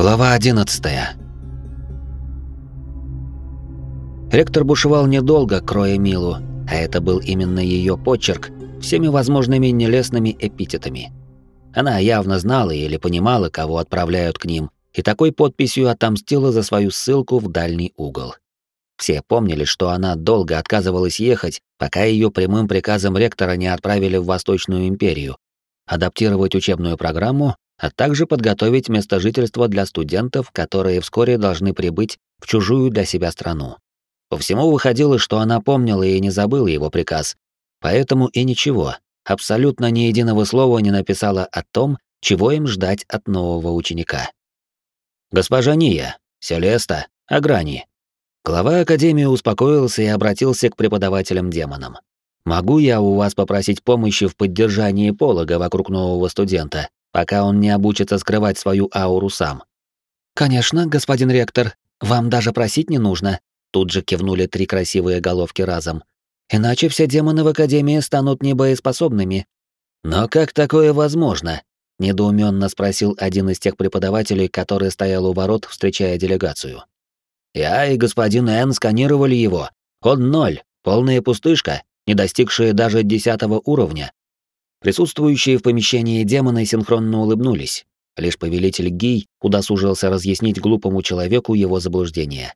Глава 11. Ректор бушевал недолго, кроя Милу, а это был именно ее почерк всеми возможными нелестными эпитетами. Она явно знала или понимала, кого отправляют к ним, и такой подписью отомстила за свою ссылку в дальний угол. Все помнили, что она долго отказывалась ехать, пока ее прямым приказом ректора не отправили в Восточную империю, адаптировать учебную программу а также подготовить место жительства для студентов, которые вскоре должны прибыть в чужую для себя страну. По всему выходило, что она помнила и не забыла его приказ, поэтому и ничего, абсолютно ни единого слова не написала о том, чего им ждать от нового ученика. «Госпожа Ния, Селеста, Аграни». Глава Академии успокоился и обратился к преподавателям-демонам. «Могу я у вас попросить помощи в поддержании полога вокруг нового студента, пока он не обучится скрывать свою ауру сам. «Конечно, господин ректор, вам даже просить не нужно», тут же кивнули три красивые головки разом. «Иначе все демоны в Академии станут небоеспособными». «Но как такое возможно?» — недоуменно спросил один из тех преподавателей, который стоял у ворот, встречая делегацию. «Я и господин Н сканировали его. Он ноль, полная пустышка, не достигшая даже десятого уровня. Присутствующие в помещении демоны синхронно улыбнулись. Лишь повелитель Гий удосужился разъяснить глупому человеку его заблуждение.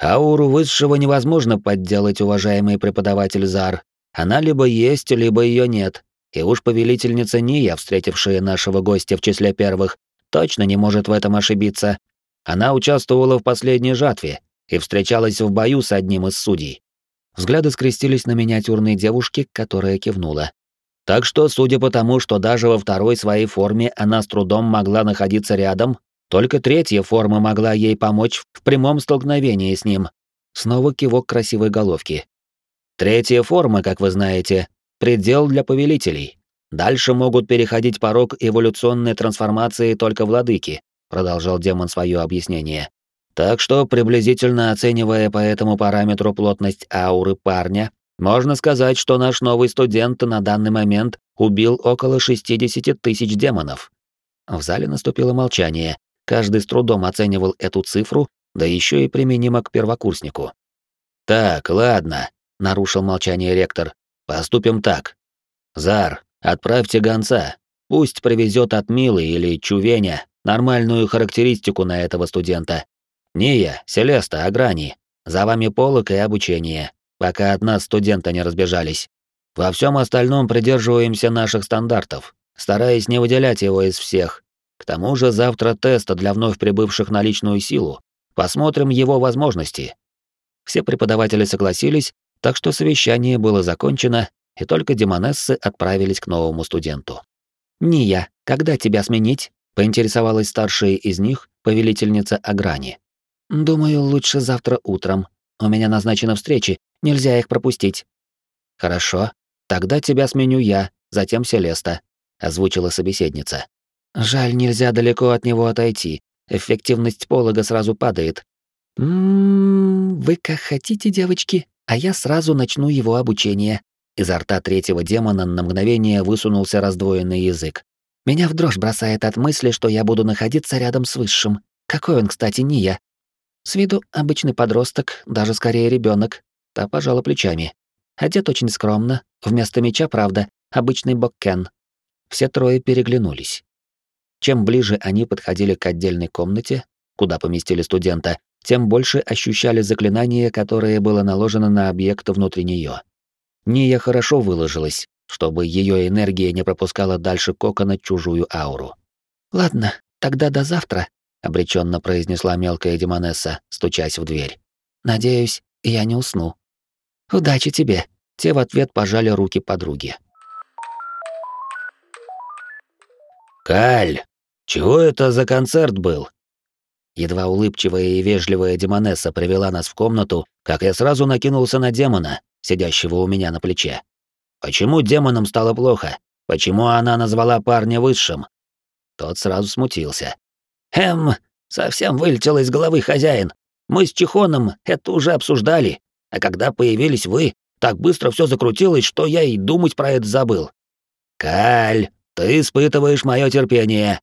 «Ауру высшего невозможно подделать, уважаемый преподаватель Зар. Она либо есть, либо ее нет. И уж повелительница Ния, встретившая нашего гостя в числе первых, точно не может в этом ошибиться. Она участвовала в последней жатве и встречалась в бою с одним из судей. Взгляды скрестились на миниатюрной девушке, которая кивнула. Так что, судя по тому, что даже во второй своей форме она с трудом могла находиться рядом, только третья форма могла ей помочь в прямом столкновении с ним. Снова кивок красивой головки. Третья форма, как вы знаете, предел для повелителей. Дальше могут переходить порог эволюционной трансформации только владыки, продолжал демон свое объяснение. Так что, приблизительно оценивая по этому параметру плотность ауры парня, можно сказать, что наш новый студент на данный момент убил около 60 тысяч демонов. В зале наступило молчание. Каждый с трудом оценивал эту цифру, да еще и применимо к первокурснику. «Так, ладно», — нарушил молчание ректор. «Поступим так. Зар, отправьте гонца. Пусть привезет от Милы или Чувеня нормальную характеристику на этого студента. Ния, Селеста, Аграни. За вами полок и обучение пока от нас студенты не разбежались. Во всем остальном придерживаемся наших стандартов, стараясь не выделять его из всех. К тому же завтра тест для вновь прибывших на личную силу. Посмотрим его возможности. Все преподаватели согласились, так что совещание было закончено, и только демонессы отправились к новому студенту. «Ния, когда тебя сменить?» — поинтересовалась старшая из них, повелительница Аграни. «Думаю, лучше завтра утром. У меня назначена встреча, Нельзя их пропустить. Хорошо, тогда тебя сменю я, затем Селеста, озвучила собеседница. Жаль, нельзя далеко от него отойти. Эффективность полога сразу падает. Ммм, вы как хотите, девочки, а я сразу начну его обучение. Изо рта третьего демона на мгновение высунулся раздвоенный язык. Меня в дрожь бросает от мысли, что я буду находиться рядом с высшим. Какой он, кстати, не я. С виду обычный подросток, даже скорее ребенок, Та пожала плечами. Одет очень скромно, вместо меча, правда, обычный боккен. Все трое переглянулись. Чем ближе они подходили к отдельной комнате, куда поместили студента, тем больше ощущали заклинание, которое было наложено на объект внутри нее. Ния хорошо выложилась, чтобы ее энергия не пропускала дальше кокона чужую ауру. «Ладно, тогда до завтра», — обреченно произнесла мелкая демонесса, стучась в дверь. «Надеюсь, я не усну». «Удачи тебе!» Те в ответ пожали руки подруги. «Каль, чего это за концерт был?» Едва улыбчивая и вежливая демонесса привела нас в комнату, как я сразу накинулся на демона, сидящего у меня на плече. «Почему демонам стало плохо? Почему она назвала парня высшим?» Тот сразу смутился. «Эм, совсем вылетел из головы хозяин. Мы с Чихоном это уже обсуждали. А когда появились вы, так быстро все закрутилось, что я и думать про это забыл. Каль, ты испытываешь мое терпение.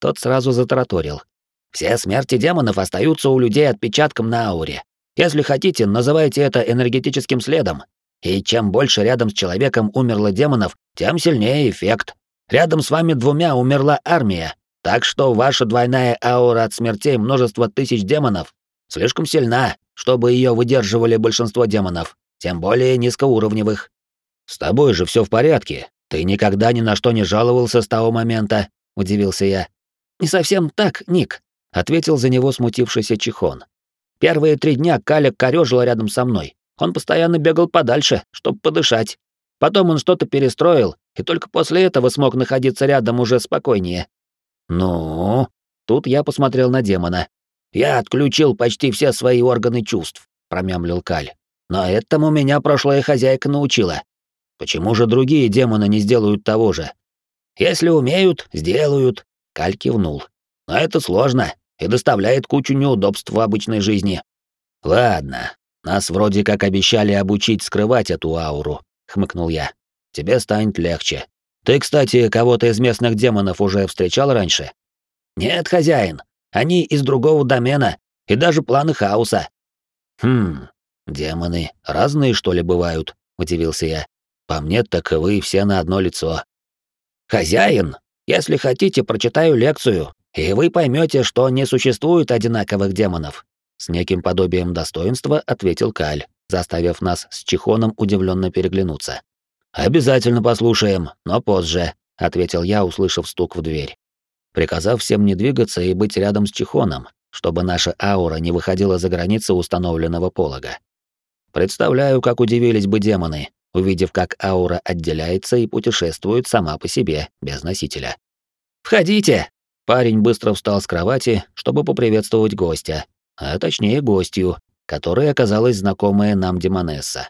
Тот сразу затараторил. Все смерти демонов остаются у людей отпечатком на ауре. Если хотите, называйте это энергетическим следом. И чем больше рядом с человеком умерло демонов, тем сильнее эффект. Рядом с вами двумя умерла армия, так что ваша двойная аура от смертей множества тысяч демонов слишком сильна, чтобы ее выдерживали большинство демонов, тем более низкоуровневых. С тобой же все в порядке. Ты никогда ни на что не жаловался с того момента, удивился я. Не совсем так, Ник, ответил за него смутившийся Чихон. Первые три дня Каля корёжила рядом со мной. Он постоянно бегал подальше, чтобы подышать. Потом он что-то перестроил, и только после этого смог находиться рядом уже спокойнее. Ну, тут я посмотрел на демона. Я отключил почти все свои органы чувств, промямлил Каль. Но этому меня прошлая хозяйка научила. Почему же другие демоны не сделают того же? Если умеют, сделают, Каль кивнул. Но это сложно и доставляет кучу неудобств в обычной жизни. Ладно, нас вроде как обещали обучить скрывать эту ауру, хмыкнул я. Тебе станет легче. Ты, кстати, кого-то из местных демонов уже встречал раньше? Нет, хозяин. Они из другого домена и даже планы хаоса. Хм, демоны разные что ли бывают? удивился я. По мне так вы все на одно лицо. Хозяин, если хотите, прочитаю лекцию, и вы поймете, что не существует одинаковых демонов. С неким подобием достоинства ответил Каль, заставив нас с Чихоном удивленно переглянуться. Обязательно послушаем, но позже, ответил я, услышав стук в дверь. Приказав всем не двигаться и быть рядом с Чихоном, чтобы наша аура не выходила за границы установленного полога. Представляю, как удивились бы демоны, увидев, как аура отделяется и путешествует сама по себе, без носителя. «Входите!» Парень быстро встал с кровати, чтобы поприветствовать гостя, а точнее гостью, которой оказалась знакомая нам Демонесса.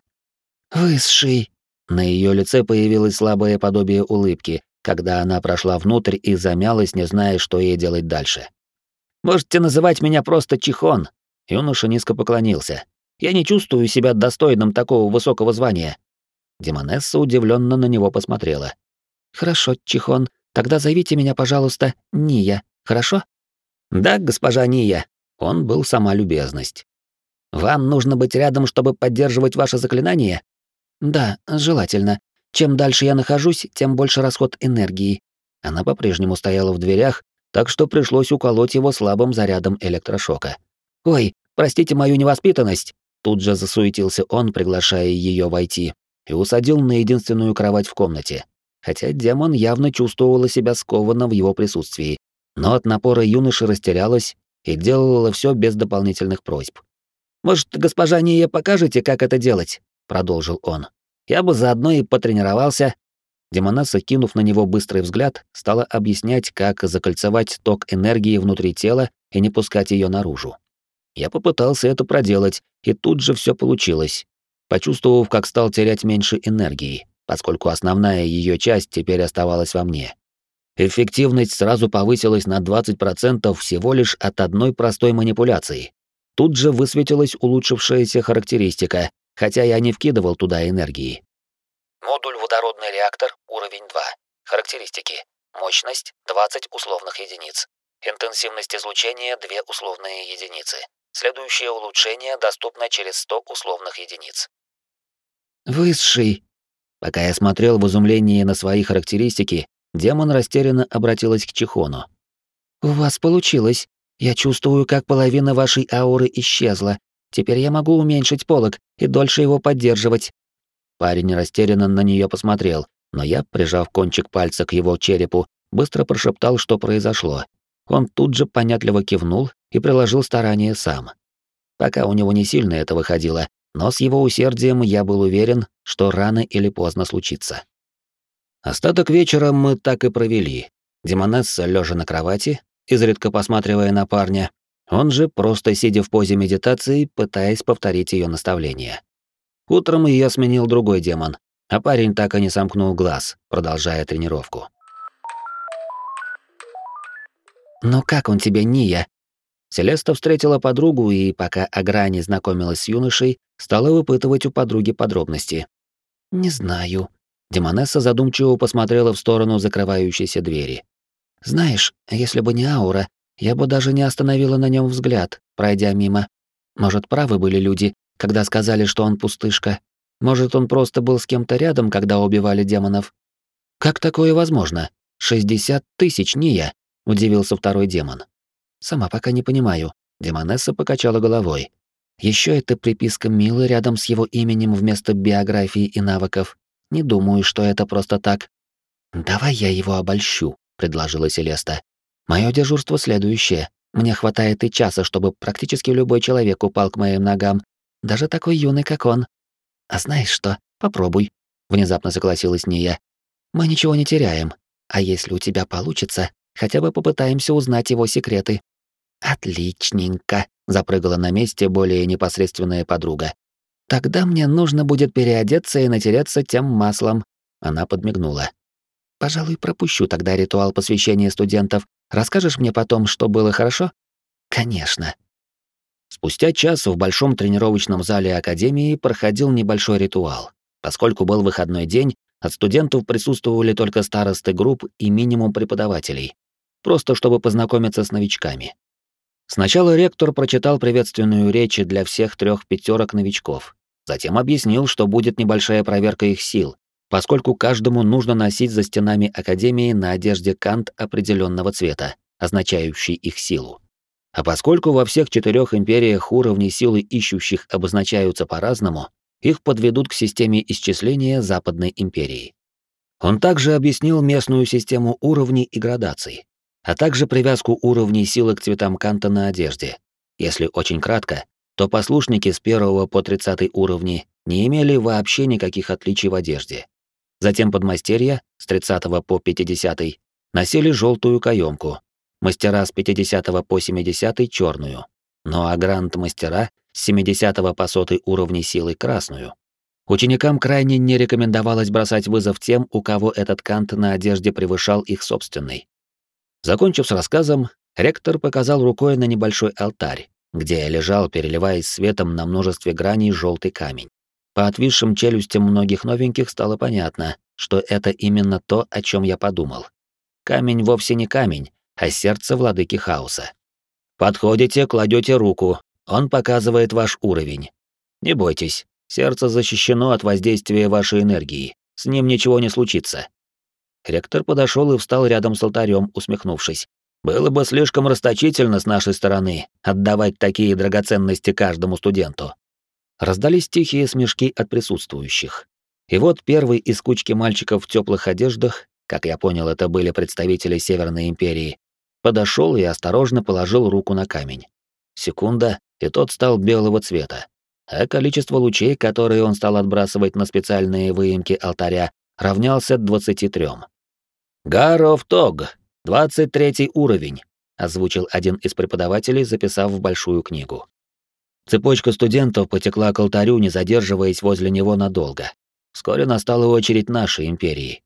«Высший!» На ее лице появилось слабое подобие улыбки, когда она прошла внутрь и замялась, не зная, что ей делать дальше. «Можете называть меня просто Чихон», — юноша низко поклонился. «Я не чувствую себя достойным такого высокого звания». Демонесса удивленно на него посмотрела. «Хорошо, Чихон, Тогда зовите меня, пожалуйста, Ния, хорошо? Да, госпожа Ния. Он был сама любезность. Вам нужно быть рядом, чтобы поддерживать ваше заклинание? Да, желательно. Чем дальше я нахожусь, тем больше расход энергии. Она по-прежнему стояла в дверях, так что пришлось уколоть его слабым зарядом электрошока. Ой, простите мою невоспитанность. Тут же засуетился он, приглашая ее войти, и усадил на единственную кровать в комнате хотя демон явно чувствовала себя скованно в его присутствии, но от напора юноши растерялась и делала все без дополнительных просьб. «Может, госпожа Ния покажете, как это делать?» — продолжил он. «Я бы заодно и потренировался». Демонесса, кинув на него быстрый взгляд, стала объяснять, как закольцевать ток энергии внутри тела и не пускать ее наружу. Я попытался это проделать, и тут же все получилось, почувствовав, как стал терять меньше энергии поскольку основная ее часть теперь оставалась во мне. Эффективность сразу повысилась на 20% всего лишь от одной простой манипуляции. Тут же высветилась улучшившаяся характеристика, хотя я не вкидывал туда энергии. Модуль водородный реактор, уровень 2. Характеристики. Мощность 20 условных единиц. Интенсивность излучения 2 условные единицы. Следующее улучшение доступно через 100 условных единиц. Высший, Пока я смотрел в изумлении на свои характеристики, демон растерянно обратилась к Чихону. «У вас получилось. Я чувствую, как половина вашей ауры исчезла. Теперь я могу уменьшить полог и дольше его поддерживать». Парень растерянно на нее посмотрел, но я, прижав кончик пальца к его черепу, быстро прошептал, что произошло. Он тут же понятливо кивнул и приложил старание сам. Пока у него не сильно это выходило, но с его усердием я был уверен, что рано или поздно случится. Остаток вечера мы так и провели. Демонесса, лежа на кровати, изредка посматривая на парня, он же просто сидя в позе медитации, пытаясь повторить ее наставление. Утром я сменил другой демон, а парень так и не сомкнул глаз, продолжая тренировку. «Ну как он тебе, Ния?» Селеста встретила подругу и, пока Аграни знакомилась с юношей, стала выпытывать у подруги подробности. «Не знаю». Демонесса задумчиво посмотрела в сторону закрывающейся двери. «Знаешь, если бы не аура, я бы даже не остановила на нем взгляд, пройдя мимо. Может, правы были люди, когда сказали, что он пустышка. Может, он просто был с кем-то рядом, когда убивали демонов. Как такое возможно? 60 тысяч, не я, удивился второй демон. Сама пока не понимаю. Демонесса покачала головой. Еще это приписка Милы рядом с его именем вместо биографии и навыков. Не думаю, что это просто так. Давай я его обольщу, предложила Селеста. Мое дежурство следующее. Мне хватает и часа, чтобы практически любой человек упал к моим ногам, даже такой юный, как он. А знаешь что? Попробуй, внезапно согласилась Ния. Мы ничего не теряем. А если у тебя получится, хотя бы попытаемся узнать его секреты. Отличненько, запрыгала на месте более непосредственная подруга. Тогда мне нужно будет переодеться и натереться тем маслом. Она подмигнула. Пожалуй, пропущу тогда ритуал посвящения студентов, Расскажешь мне потом, что было хорошо? Конечно. Спустя час в большом тренировочном зале академии проходил небольшой ритуал. Поскольку был выходной день, от студентов присутствовали только старосты групп и минимум преподавателей, просто чтобы познакомиться с новичками. Сначала ректор прочитал приветственную речь для всех трех пятерок новичков, затем объяснил, что будет небольшая проверка их сил, поскольку каждому нужно носить за стенами Академии на одежде кант определенного цвета, означающий их силу. А поскольку во всех четырех империях уровни силы ищущих обозначаются по-разному, их подведут к системе исчисления Западной империи. Он также объяснил местную систему уровней и градаций, а также привязку уровней силы к цветам канта на одежде. Если очень кратко, то послушники с первого по 30 уровни не имели вообще никаких отличий в одежде. Затем подмастерья с 30 по 50 носили желтую каемку, мастера с 50 по 70 черную, ну а гранд-мастера с 70 по 100 уровней силы красную. Ученикам крайне не рекомендовалось бросать вызов тем, у кого этот кант на одежде превышал их собственный. Закончив с рассказом, ректор показал рукой на небольшой алтарь, где лежал, переливаясь светом на множестве граней, желтый камень. По отвисшим челюстям многих новеньких стало понятно, что это именно то, о чем я подумал. Камень вовсе не камень, а сердце владыки хаоса. Подходите, кладете руку, он показывает ваш уровень. Не бойтесь, сердце защищено от воздействия вашей энергии, с ним ничего не случится. Ректор подошел и встал рядом с алтарем, усмехнувшись. Было бы слишком расточительно с нашей стороны отдавать такие драгоценности каждому студенту. Раздались тихие смешки от присутствующих. И вот первый из кучки мальчиков в теплых одеждах, как я понял, это были представители Северной империи, подошел и осторожно положил руку на камень. Секунда, и тот стал белого цвета. А количество лучей, которые он стал отбрасывать на специальные выемки алтаря, равнялся 23. «Гаров Тог, 23 уровень», — озвучил один из преподавателей, записав в большую книгу. Цепочка студентов потекла к алтарю, не задерживаясь возле него надолго. Вскоре настала очередь нашей империи.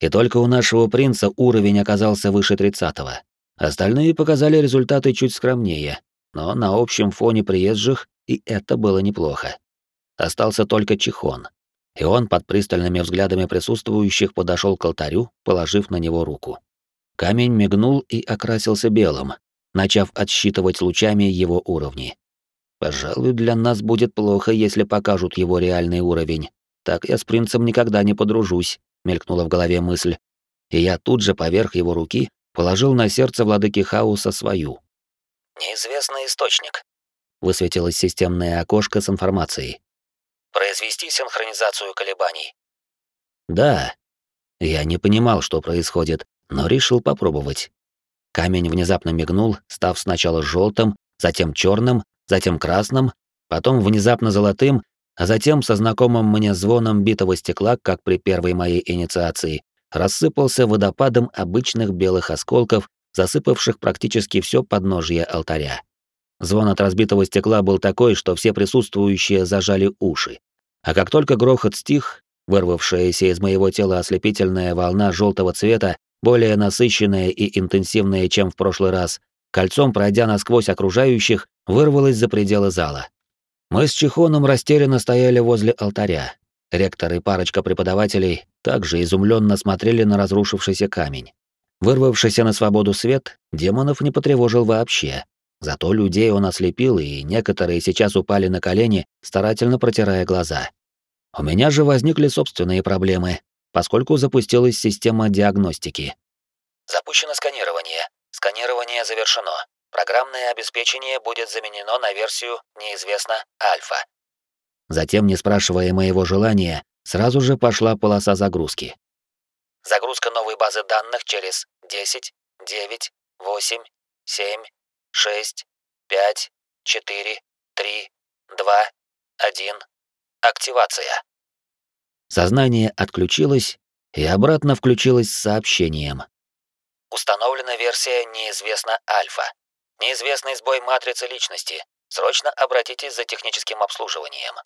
И только у нашего принца уровень оказался выше тридцатого. Остальные показали результаты чуть скромнее, но на общем фоне приезжих и это было неплохо. Остался только Чихон. И он под пристальными взглядами присутствующих подошел к алтарю, положив на него руку. Камень мигнул и окрасился белым, начав отсчитывать лучами его уровни. Пожалуй, для нас будет плохо, если покажут его реальный уровень. Так я с принцем никогда не подружусь, мелькнула в голове мысль. И я тут же поверх его руки положил на сердце владыки хаоса свою. Неизвестный источник. Высветилось системное окошко с информацией. Произвести синхронизацию колебаний. Да. Я не понимал, что происходит, но решил попробовать. Камень внезапно мигнул, став сначала желтым, затем черным, затем красным, потом внезапно золотым, а затем со знакомым мне звоном битого стекла, как при первой моей инициации, рассыпался водопадом обычных белых осколков, засыпавших практически все подножье алтаря. Звон от разбитого стекла был такой, что все присутствующие зажали уши. А как только грохот стих, вырвавшаяся из моего тела ослепительная волна желтого цвета, более насыщенная и интенсивная, чем в прошлый раз, кольцом пройдя насквозь окружающих, вырвалась за пределы зала. Мы с Чехоном растерянно стояли возле алтаря. Ректор и парочка преподавателей также изумленно смотрели на разрушившийся камень. Вырвавшийся на свободу свет, демонов не потревожил вообще. Зато людей он ослепил, и некоторые сейчас упали на колени, старательно протирая глаза. У меня же возникли собственные проблемы, поскольку запустилась система диагностики. Запущено сканирование. Сканирование завершено. Программное обеспечение будет заменено на версию «Неизвестно Альфа». Затем, не спрашивая моего желания, сразу же пошла полоса загрузки. Загрузка новой базы данных через 10, 9, 8, 7, 6, 5, 4, 3, 2, 1. Активация. Сознание отключилось и обратно включилось с сообщением. Установлена версия «Неизвестно Альфа». Неизвестный сбой матрицы личности. Срочно обратитесь за техническим обслуживанием.